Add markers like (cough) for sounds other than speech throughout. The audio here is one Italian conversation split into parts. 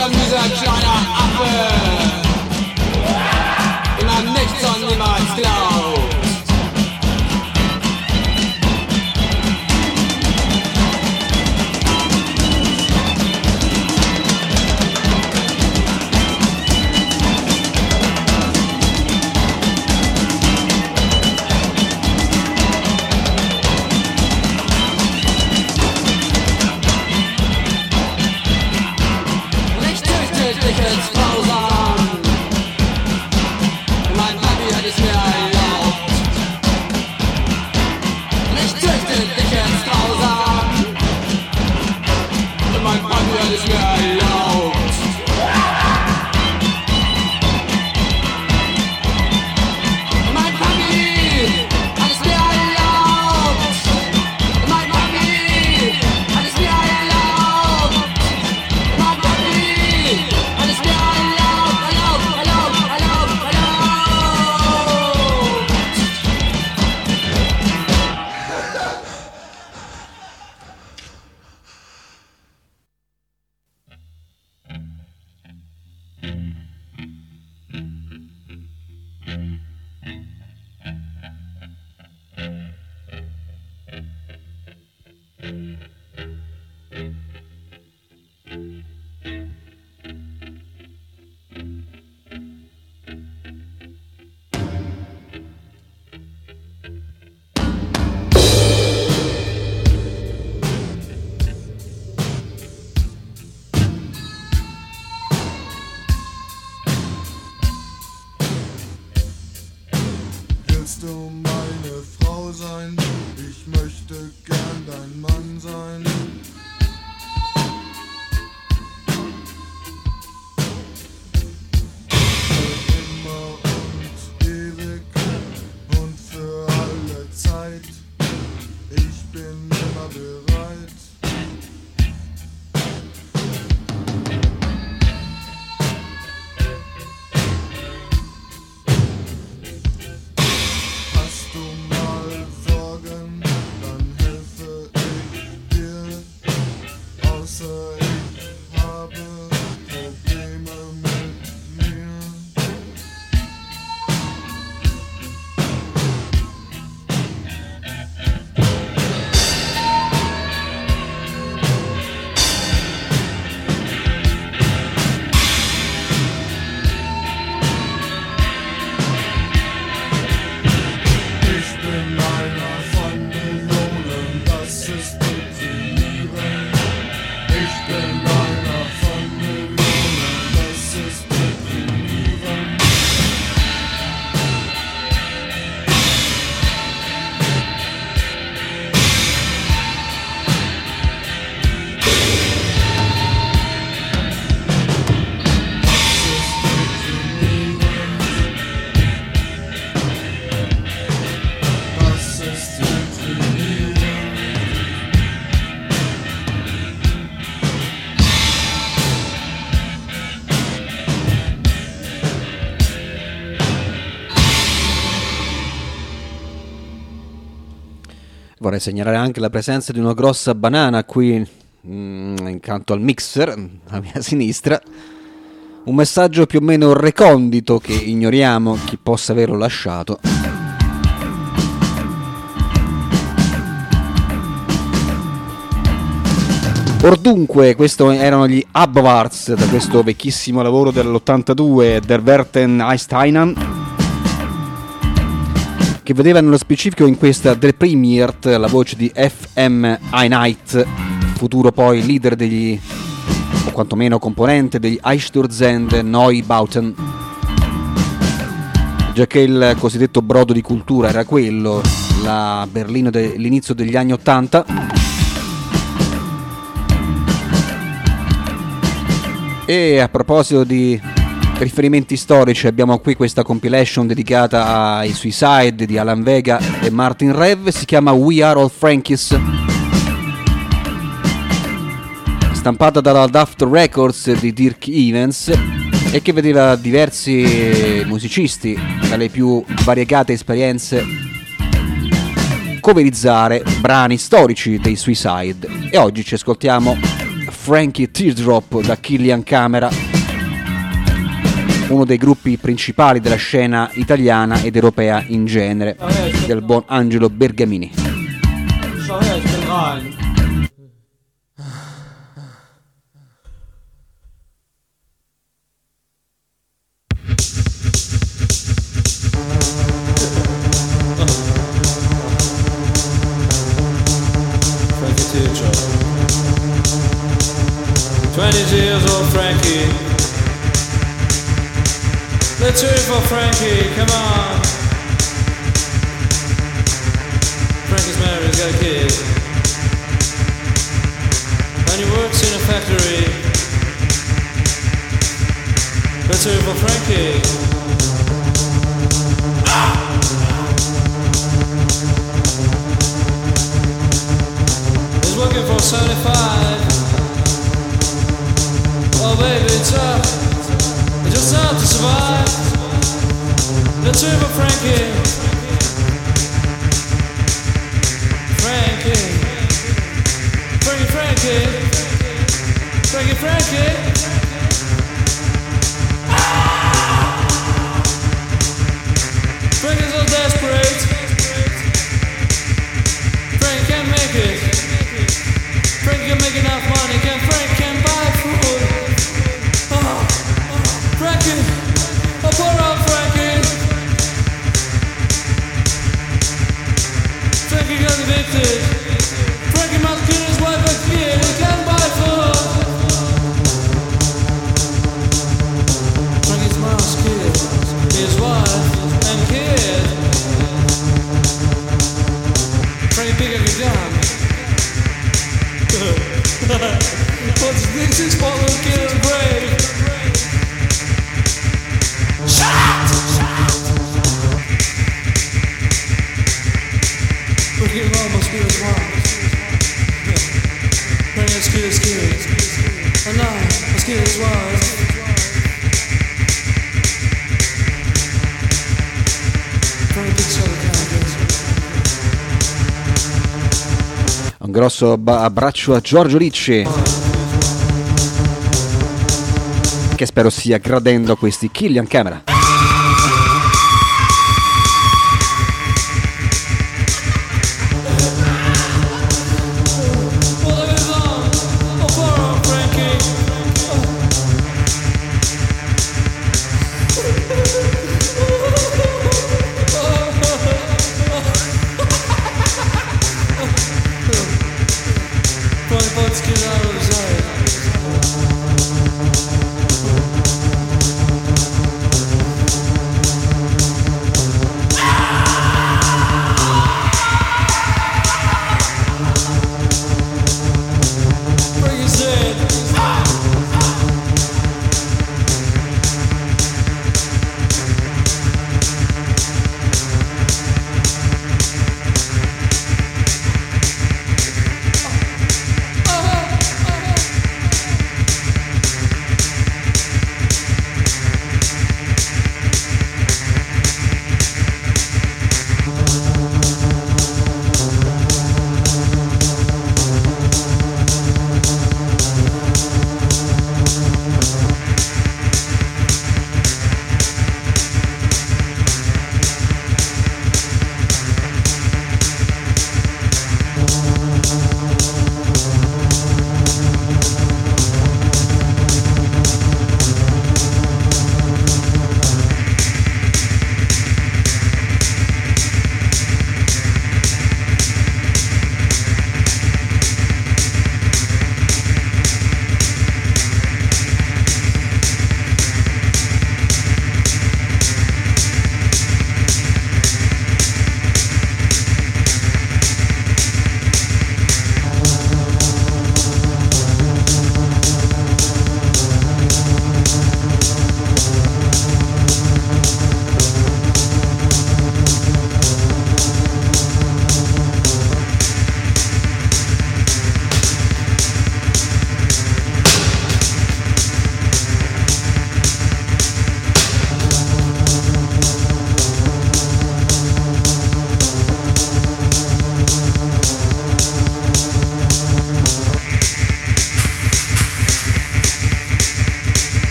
some music, China, Apple. Immer nichts und niemand. Willst du meine Frau sein? Ich möchte gern dein Mann sein. Vorrei segnalare anche la presenza di una grossa banana qui mm, accanto al mixer, alla mia (laughs) sinistra. Un messaggio più o meno recondito che ignoriamo chi possa averlo lasciato. Or dunque, questi erano gli Abwards da questo vecchissimo lavoro dell'82 Der Werten Einsteinen che vedeva nello specifico in questa The Premiert la voce di FM Einheit, futuro poi leader degli, o quantomeno componente degli Einstürzende Neubauten. Già che il cosiddetto brodo di cultura era quello, la Berlino dell'inizio degli anni Ottanta. E a proposito di riferimenti storici abbiamo qui questa compilation dedicata ai Suicide di Alan Vega e Martin Rev, si chiama We Are All Frankies. Stampata dalla Daft Records di Dirk Evans e che vedeva diversi musicisti dalle più variegate esperienze coverizzare brani storici dei Suicide e oggi ci ascoltiamo Frankie Teardrop da Killian Camera, uno dei gruppi principali della scena italiana ed europea in genere, del buon Angelo Bergamini. 20 years old Frankie. Let's hear it for Frankie, come on. Frankie's married, he's got a kid. And he works in a factory. Let's hear it for Frankie. He's working for 75. Oh baby, it's up. It's just hard to survive. Let's for Frankie. Frankie. Frankie, Frankie. Frankie, Frankie. Grosso abbraccio a Giorgio Ricci. Che spero stia gradendo questi Killian Camera.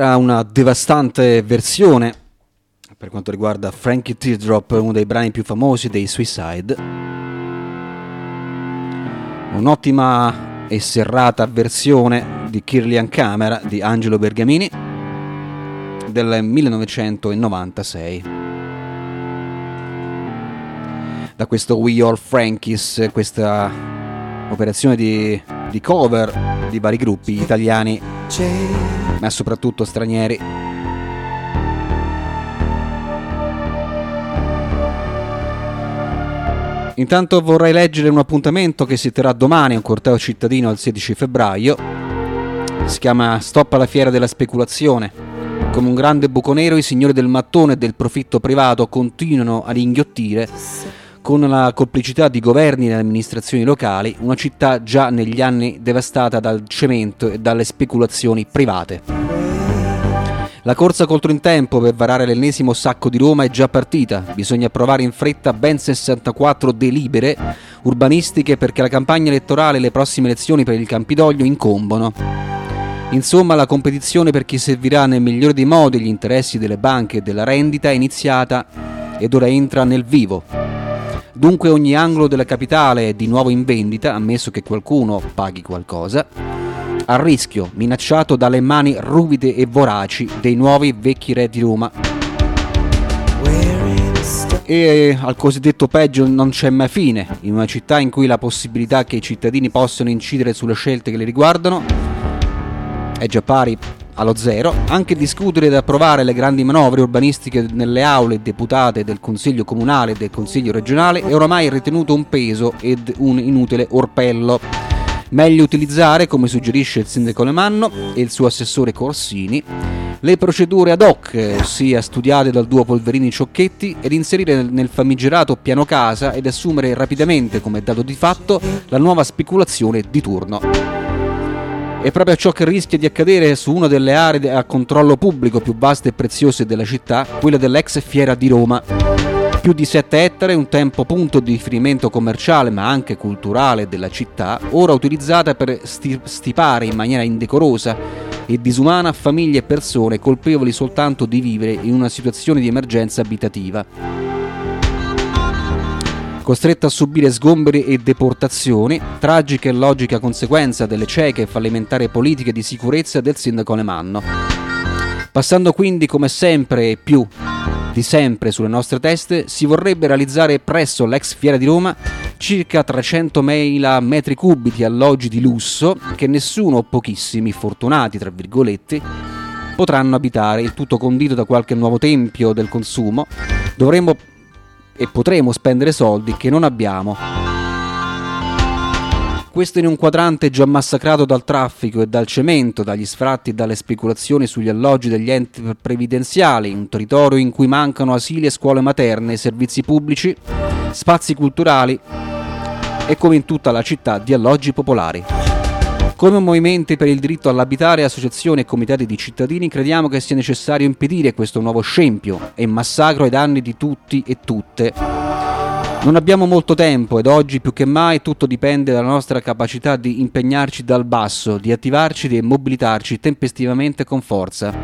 Era una devastante versione per quanto riguarda Frankie Teardrop, uno dei brani più famosi dei Suicide. Un'ottima e serrata versione di Kirlian Camera di Angelo Bergamini del 1996. Da questo We All Frankies, questa operazione di, di cover di vari gruppi italiani, ma soprattutto stranieri. Intanto vorrei leggere un appuntamento che si terrà domani a un corteo cittadino il 16 febbraio. Si chiama Stop alla fiera della speculazione. Come un grande buco nero i signori del mattone e del profitto privato continuano ad inghiottire con la complicità di governi e amministrazioni locali una città già negli anni devastata dal cemento e dalle speculazioni private. La corsa contro in tempo per varare l'ennesimo sacco di Roma è già partita. Bisogna approvare in fretta ben 64 delibere urbanistiche perché la campagna elettorale e le prossime elezioni per il Campidoglio incombono. Insomma, la competizione per chi servirà nel migliore dei modi gli interessi delle banche e della rendita è iniziata ed ora entra nel vivo. Dunque ogni angolo della capitale è di nuovo in vendita, ammesso che qualcuno paghi qualcosa, a rischio, minacciato dalle mani ruvide e voraci dei nuovi vecchi re di Roma. E al cosiddetto peggio non c'è mai fine, in una città in cui la possibilità che i cittadini possano incidere sulle scelte che li riguardano è già pari allo zero, anche discutere ed approvare le grandi manovre urbanistiche nelle aule deputate del Consiglio Comunale e del Consiglio Regionale è oramai ritenuto un peso ed un inutile orpello. Meglio utilizzare, come suggerisce il sindaco Lemanno e il suo assessore Corsini, le procedure ad hoc, ossia studiate dal duo Polverini-Ciocchetti, ed inserire nel famigerato piano casa ed assumere rapidamente come dato di fatto la nuova speculazione di turno. È proprio ciò che rischia di accadere su una delle aree a controllo pubblico più vaste e preziose della città, quella dell'ex Fiera di Roma. Più di 7 ettari, un tempo punto di riferimento commerciale ma anche culturale della città, ora utilizzata per stipare in maniera indecorosa e disumana famiglie e persone colpevoli soltanto di vivere in una situazione di emergenza abitativa costretta a subire sgomberi e deportazioni, tragica e logica conseguenza delle cieche e fallimentari politiche di sicurezza del sindaco Alemanno. Passando quindi come sempre e più di sempre sulle nostre teste, si vorrebbe realizzare presso l'ex Fiera di Roma circa 300.000 metri cubi di alloggi di lusso che nessuno o pochissimi fortunati, tra virgolette, potranno abitare, il tutto condito da qualche nuovo tempio del consumo. Dovremmo e potremo spendere soldi che non abbiamo. Questo in un quadrante già massacrato dal traffico e dal cemento, dagli sfratti e dalle speculazioni sugli alloggi degli enti previdenziali, un territorio in cui mancano asili e scuole materne, servizi pubblici, spazi culturali e come in tutta la città di alloggi popolari. Come movimenti per il diritto all'abitare, associazioni e comitati di cittadini crediamo che sia necessario impedire questo nuovo scempio e massacro ai danni di tutti e tutte. Non abbiamo molto tempo ed oggi più che mai tutto dipende dalla nostra capacità di impegnarci dal basso, di attivarci e mobilitarci tempestivamente con forza.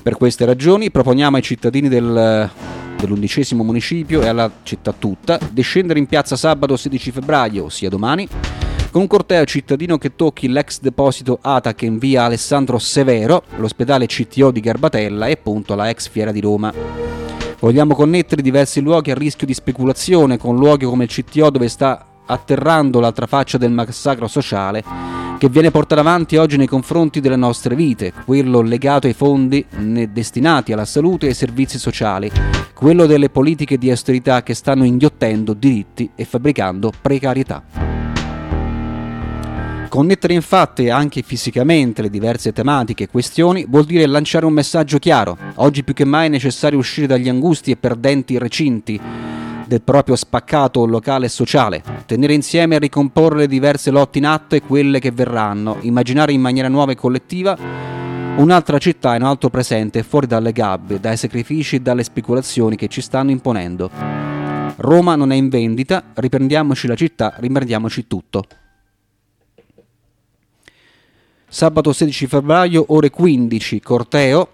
Per queste ragioni proponiamo ai cittadini del dell'undicesimo municipio e alla città tutta, di scendere in piazza sabato 16 febbraio, ossia domani, con un corteo cittadino che tocchi l'ex deposito ATAC in via Alessandro Severo, l'ospedale CTO di Garbatella e appunto la ex fiera di Roma. Vogliamo connettere diversi luoghi a rischio di speculazione con luoghi come il CTO dove sta atterrando l'altra faccia del massacro sociale che viene portato avanti oggi nei confronti delle nostre vite, quello legato ai fondi destinati alla salute e ai servizi sociali, quello delle politiche di austerità che stanno inghiottendo diritti e fabbricando precarietà. Connettere infatti anche fisicamente le diverse tematiche e questioni vuol dire lanciare un messaggio chiaro. Oggi più che mai è necessario uscire dagli angusti e perdenti recinti del proprio spaccato locale e sociale, tenere insieme e ricomporre le diverse lotte in atto e quelle che verranno, immaginare in maniera nuova e collettiva un'altra città in alto presente fuori dalle gabbie, dai sacrifici e dalle speculazioni che ci stanno imponendo. Roma non è in vendita, riprendiamoci la città, riprendiamoci tutto. Sabato 16 febbraio, ore 15, corteo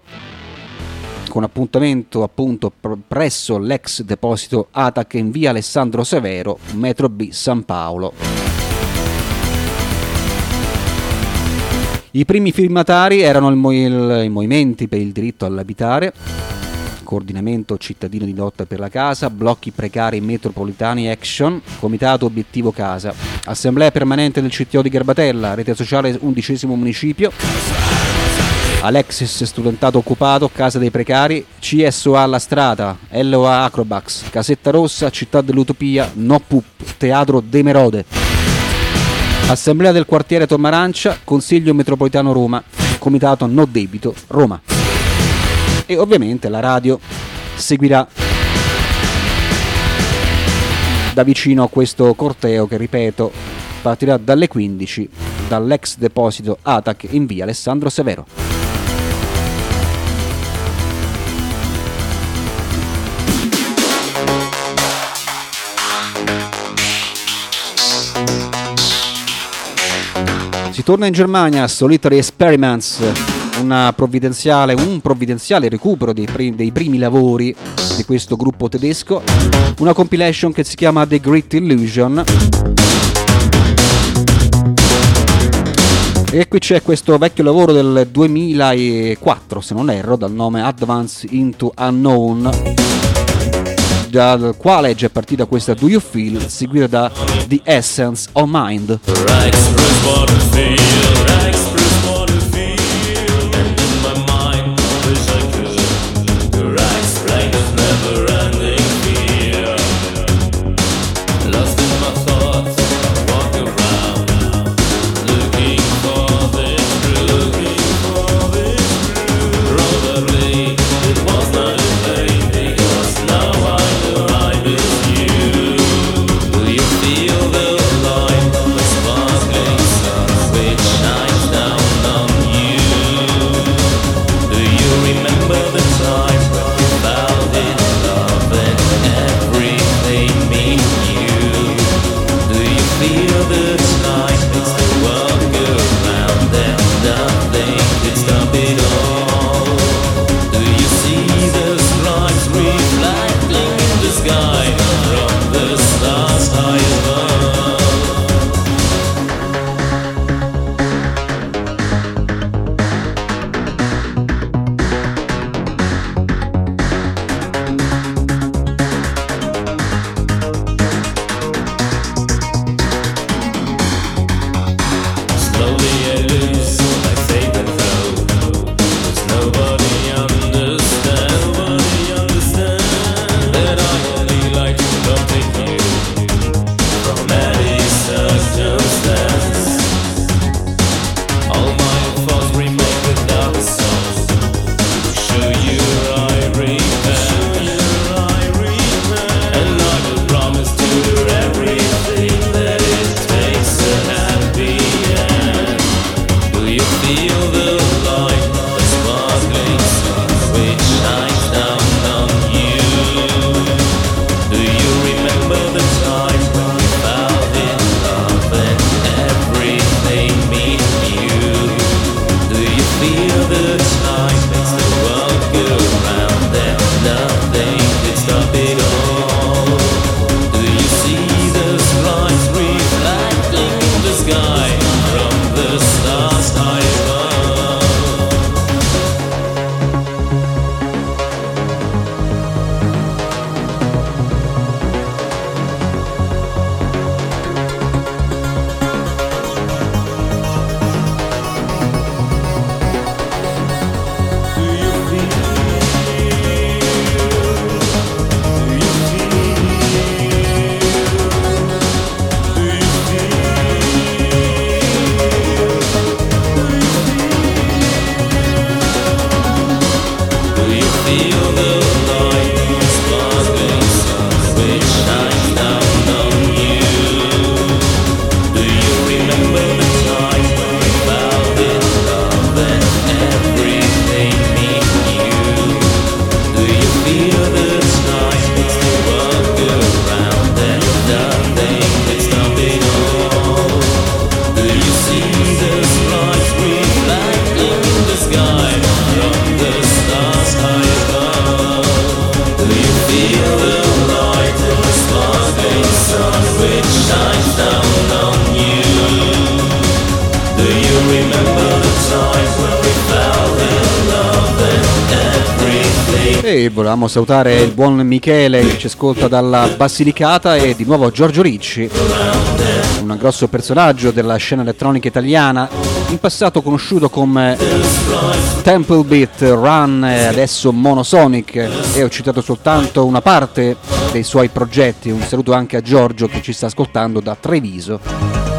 con appuntamento appunto pr- presso l'ex deposito ATAC in via Alessandro Severo, metro B San Paolo. I primi firmatari erano il il- i movimenti per il diritto all'abitare, coordinamento cittadino di lotta per la casa, blocchi precari metropolitani Action, comitato obiettivo casa, assemblea permanente del CTO di Garbatella, rete sociale undicesimo municipio, Alexis studentato occupato, casa dei precari, CSOA alla strada, LOA Acrobax, Casetta Rossa, Città dell'Utopia, No Pup, Teatro De Merode. Assemblea del quartiere Tomarancia, Consiglio Metropolitano Roma, Comitato No Debito, Roma. E ovviamente la radio seguirà da vicino questo corteo che, ripeto, partirà dalle 15 dall'ex deposito ATAC in via Alessandro Severo. Torna in Germania, Solitary Experiments, provvidenziale, un provvidenziale recupero dei, pri- dei primi lavori di questo gruppo tedesco, una compilation che si chiama The Great Illusion. E qui c'è questo vecchio lavoro del 2004, se non erro, dal nome Advance into Unknown, dal quale è già partita questa Do You Feel, seguita da The Essence of Mind. live e volevamo salutare il buon Michele che ci ascolta dalla Basilicata e di nuovo Giorgio Ricci, un grosso personaggio della scena elettronica italiana, in passato conosciuto come Temple Beat, Run e adesso Monosonic. E ho citato soltanto una parte dei suoi progetti, un saluto anche a Giorgio che ci sta ascoltando da Treviso.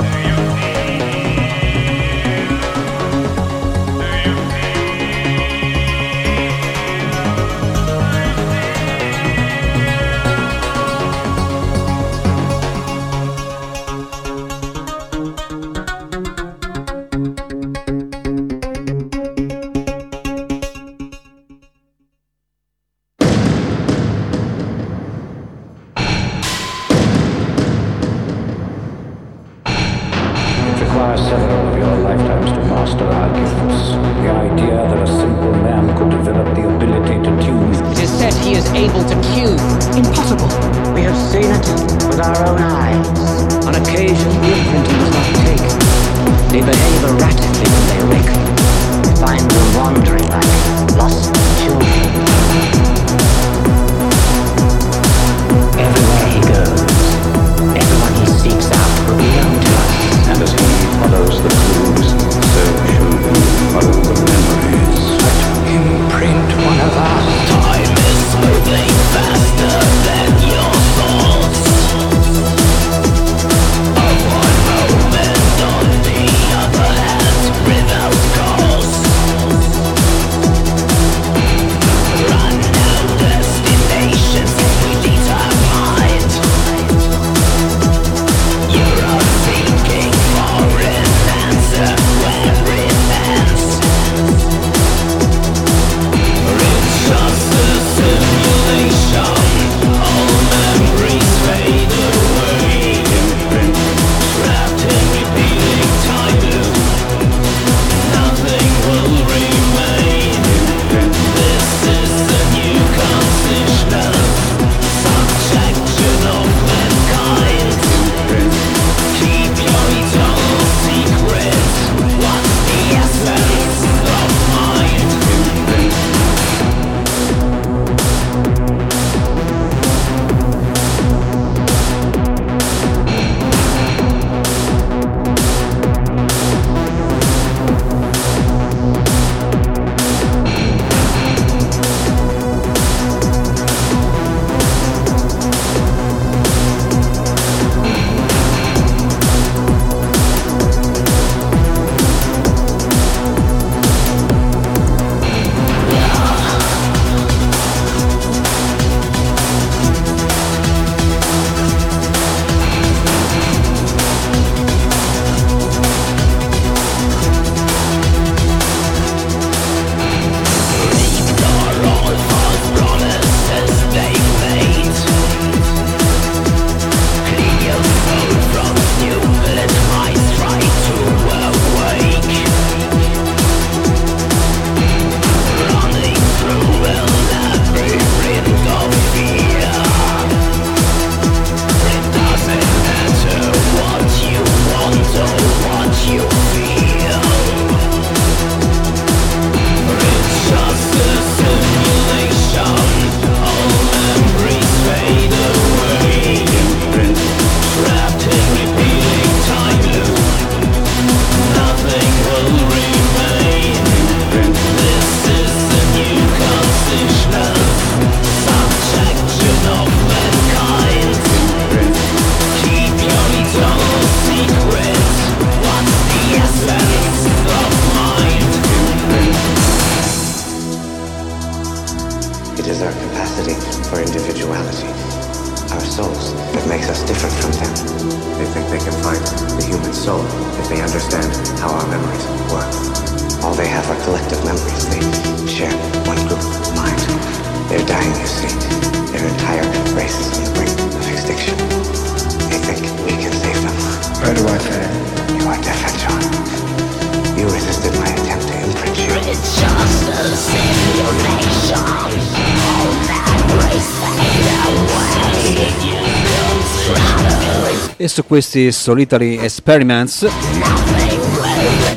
su questi Solitary Experiments.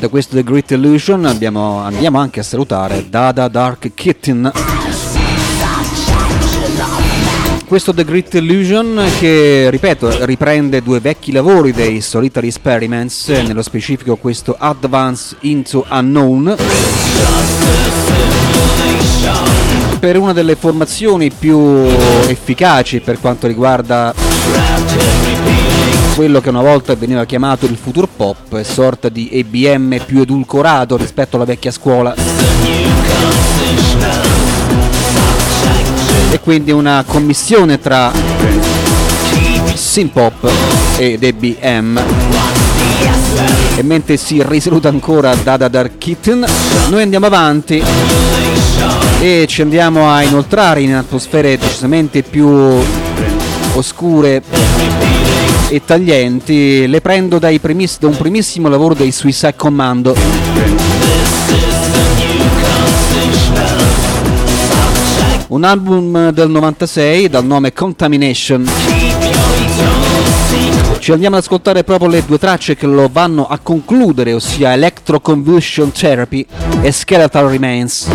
Da questo The Great Illusion abbiamo, andiamo anche a salutare Dada Dark Kitten. Questo The Great Illusion che, ripeto, riprende due vecchi lavori dei Solitary Experiments, nello specifico questo Advance into Unknown, per una delle formazioni più efficaci per quanto riguarda quello che una volta veniva chiamato il future pop, sorta di EBM più edulcorato rispetto alla vecchia scuola. E quindi una commissione tra synth-pop ed EBM. E mentre si risaluta ancora Dada Dark Kitten, noi andiamo avanti e ci andiamo a inoltrare in atmosfere decisamente più oscure e taglienti. Le prendo dai primiss- da un primissimo lavoro dei Suicide Commando. Un album del 96 dal nome Contamination. Ci andiamo ad ascoltare proprio le due tracce che lo vanno a concludere, ossia Electroconvulsion Therapy e Skeletal Remains.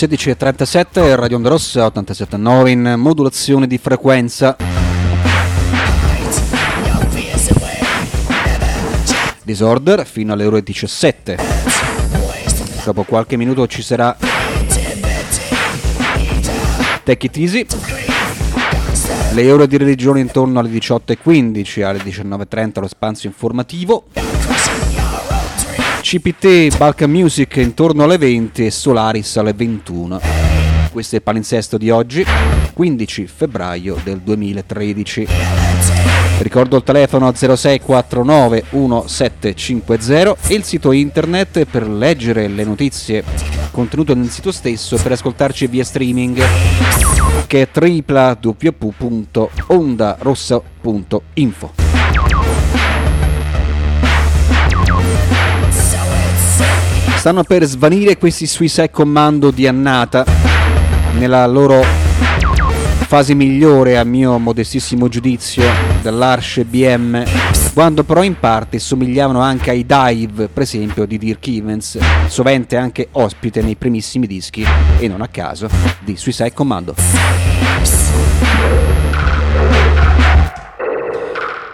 16.37, Radio Onda Rossa 87.9 in modulazione di frequenza. Disorder fino alle ore 17. Dopo qualche minuto ci sarà Take It Easy. Le ore di religione intorno alle 18.15, alle 19.30 lo spazio informativo. CPT Balkan Music intorno alle 20 e Solaris alle 21. Questo è il palinsesto di oggi, 15 febbraio del 2013. Ricordo il telefono 0649 1750 e il sito internet per leggere le notizie contenute nel sito stesso e per ascoltarci via streaming che è www.ondarossa.info. Stanno per svanire questi Suicide Commando di annata nella loro fase migliore a mio modestissimo giudizio dell'Arsh BM quando però in parte somigliavano anche ai dive per esempio di Dirk Evans sovente anche ospite nei primissimi dischi e non a caso di Suicide Commando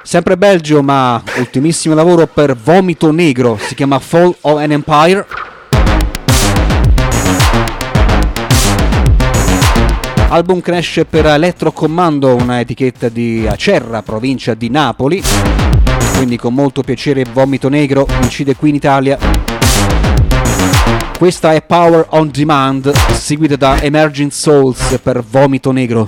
Sempre Belgio, ma ultimissimo lavoro per Vomito Negro, si chiama Fall of an Empire. Album crash per Electro Commando, una etichetta di Acerra, provincia di Napoli. Quindi con molto piacere Vomito Negro incide qui in Italia. Questa è Power on Demand, seguita da Emerging Souls per Vomito Negro.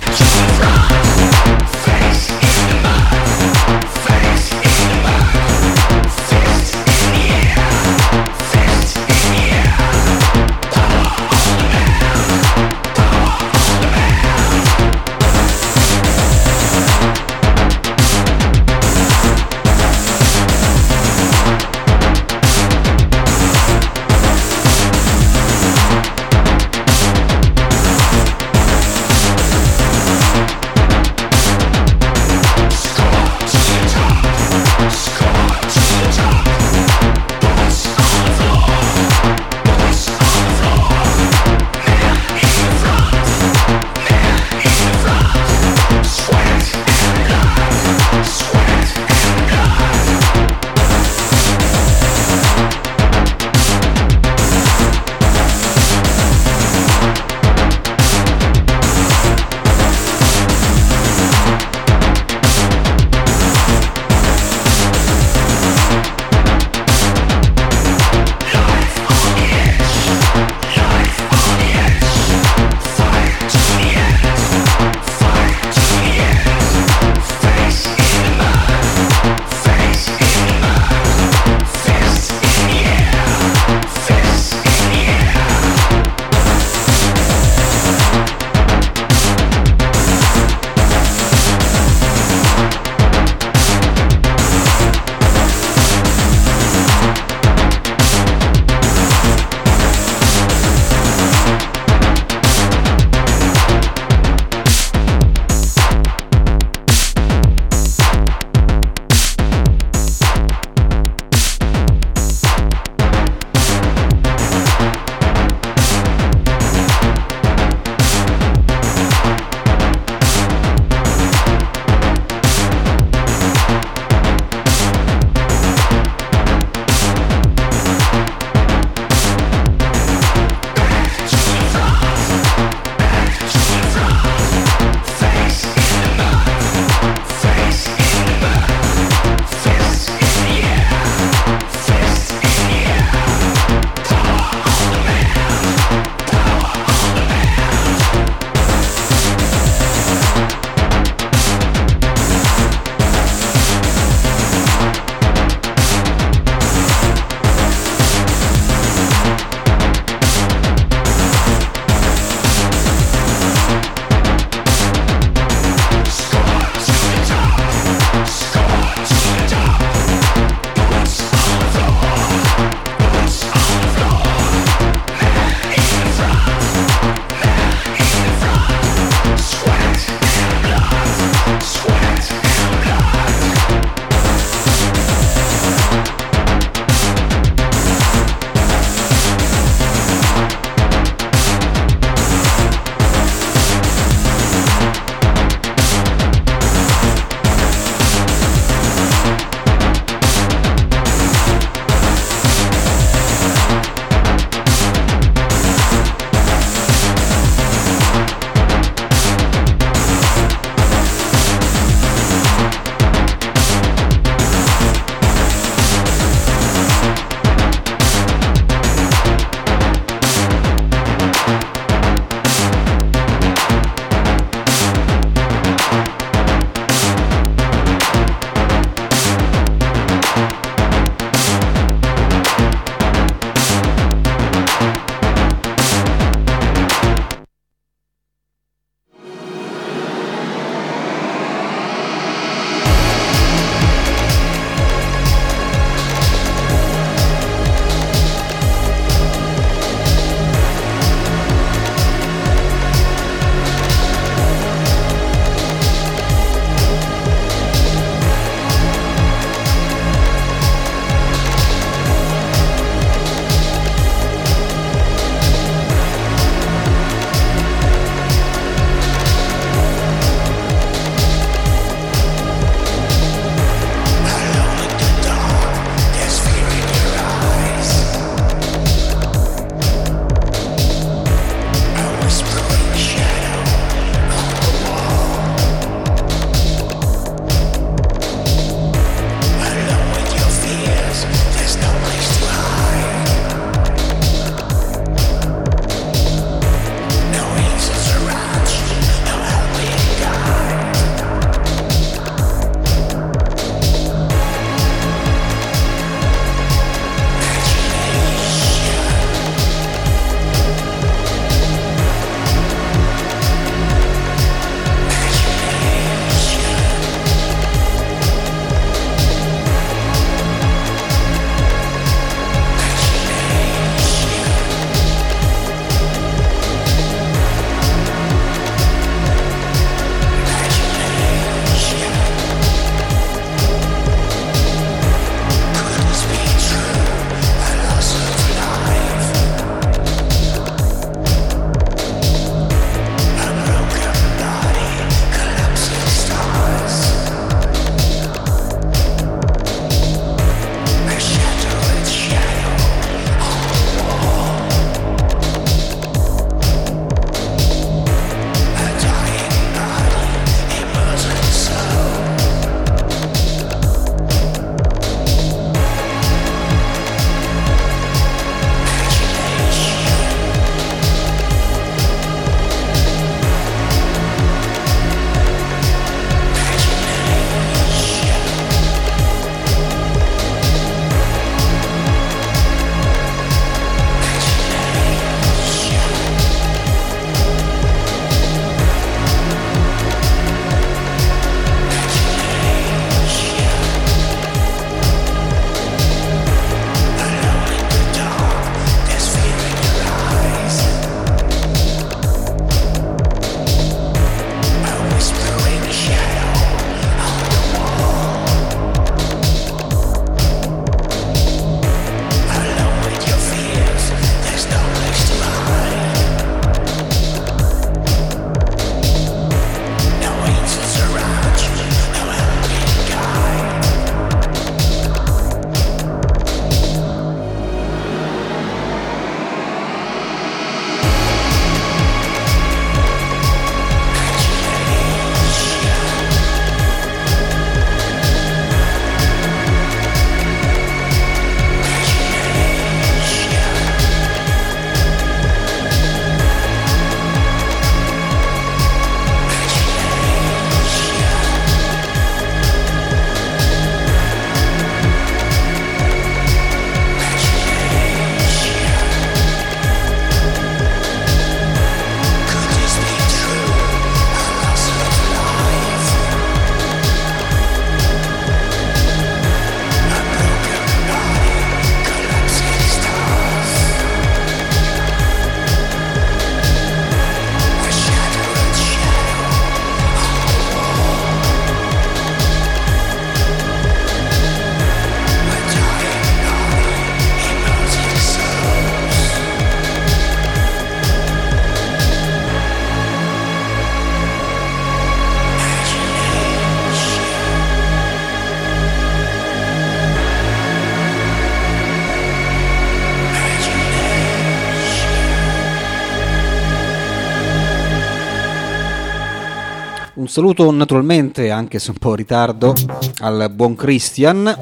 Un saluto naturalmente, anche se un po' in ritardo, al buon Christian,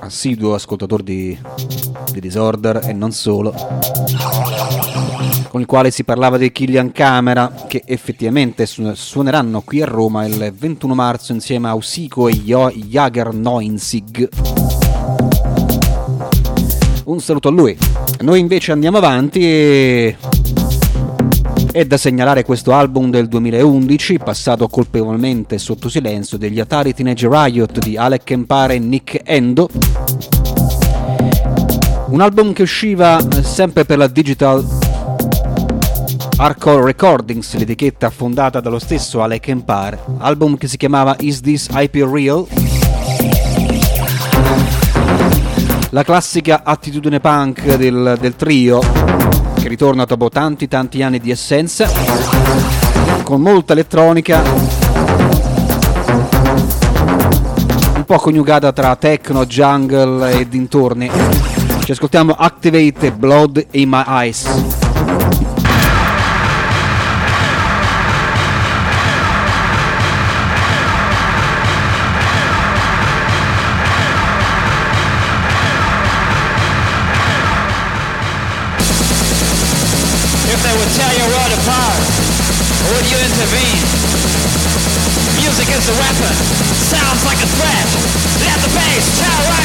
assiduo ascoltatore di, di Disorder e non solo, con il quale si parlava dei Killian Camera che effettivamente su- suoneranno qui a Roma il 21 marzo insieme a Usico e Jo- Jager Neunzig. Un saluto a lui. Noi invece andiamo avanti e è da segnalare questo album del 2011, passato colpevolmente sotto silenzio, degli Atari Teenage Riot di Alec Empare e Nick Endo. Un album che usciva sempre per la Digital Hardcore Recordings, l'etichetta fondata dallo stesso Alec Empare. Album che si chiamava Is This IP Real? La classica attitudine punk del, del trio che ritorna dopo tanti tanti anni di essenza con molta elettronica un po' coniugata tra techno, jungle e dintorni. Ci ascoltiamo Activate Blood in My Eyes a weapon, sounds like a threat. Let the bass terrorize,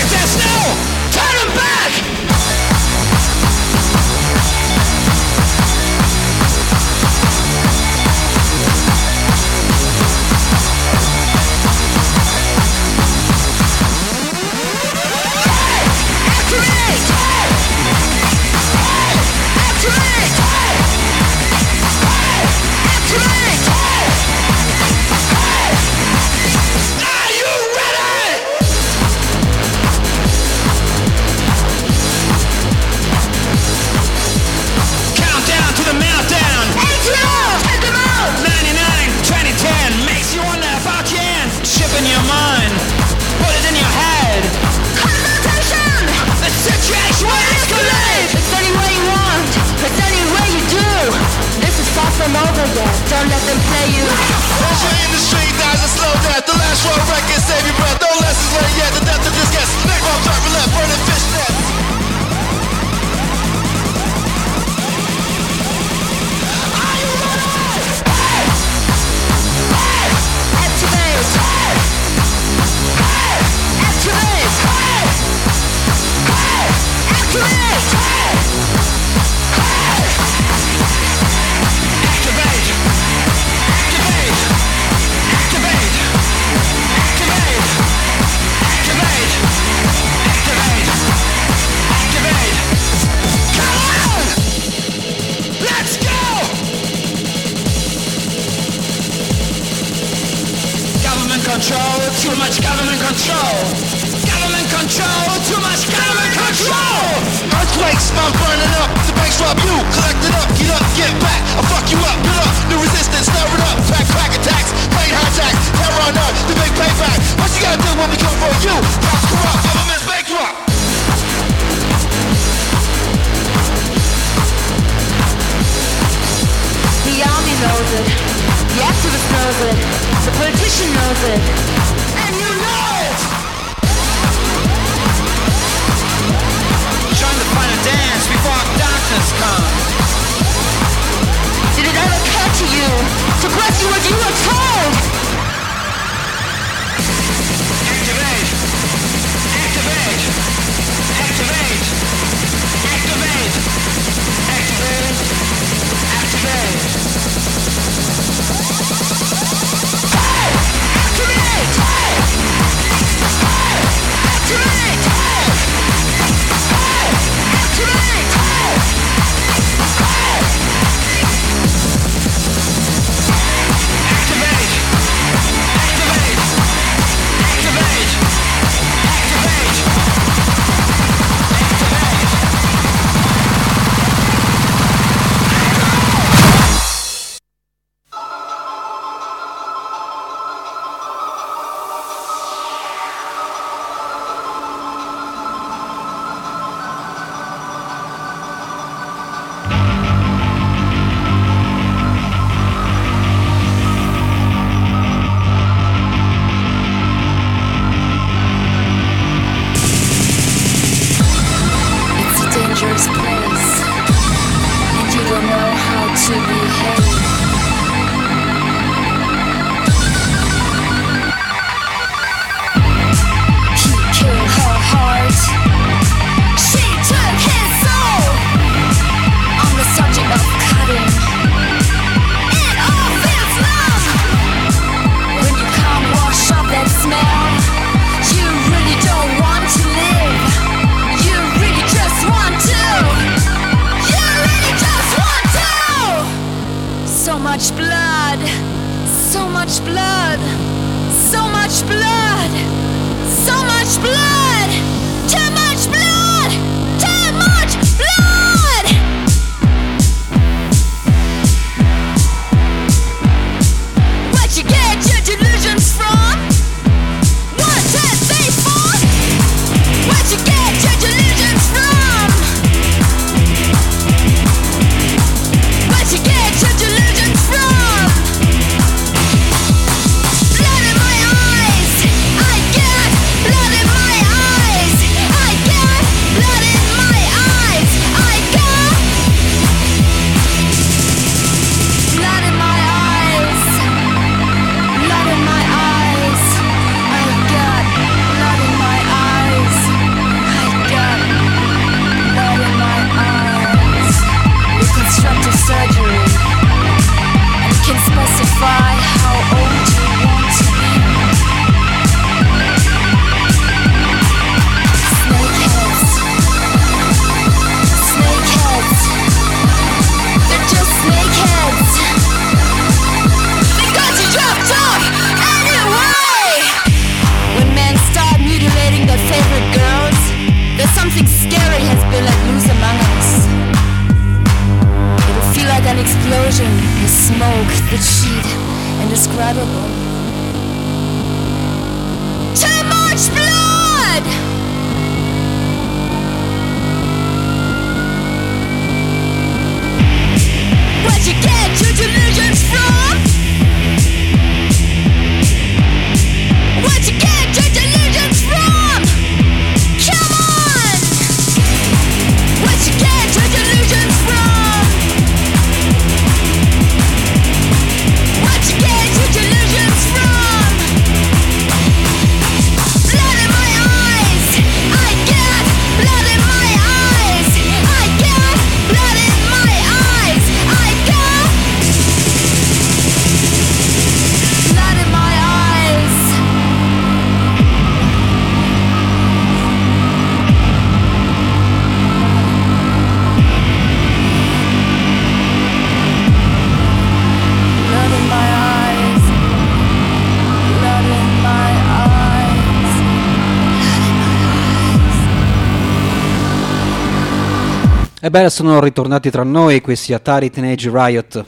Ebbene, sono ritornati tra noi questi Atari Teenage Riot.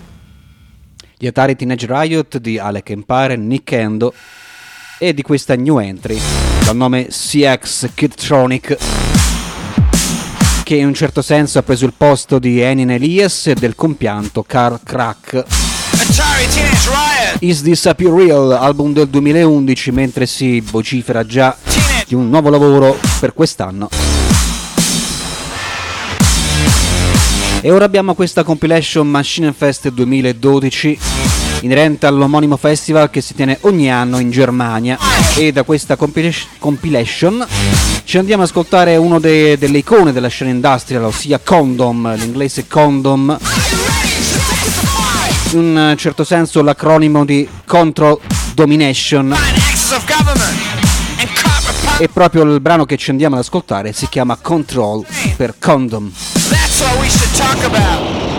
Gli Atari Teenage Riot di Alec Empire, Nick Endo e di questa new entry dal nome CX Kidtronic che in un certo senso ha preso il posto di Enin Elias e del compianto Carl Crack. Atari Teenage Riot. Is This Happy Real, album del 2011, mentre si vocifera già di un nuovo lavoro per quest'anno. E ora abbiamo questa compilation Machine Fest 2012 inerente all'omonimo festival che si tiene ogni anno in Germania. E da questa compila- compilation ci andiamo ad ascoltare uno de- delle icone della scena industrial, ossia Condom, l'inglese Condom, in un certo senso l'acronimo di Control Domination. E proprio il brano che ci andiamo ad ascoltare si chiama Control per Condom. That's what we should talk about.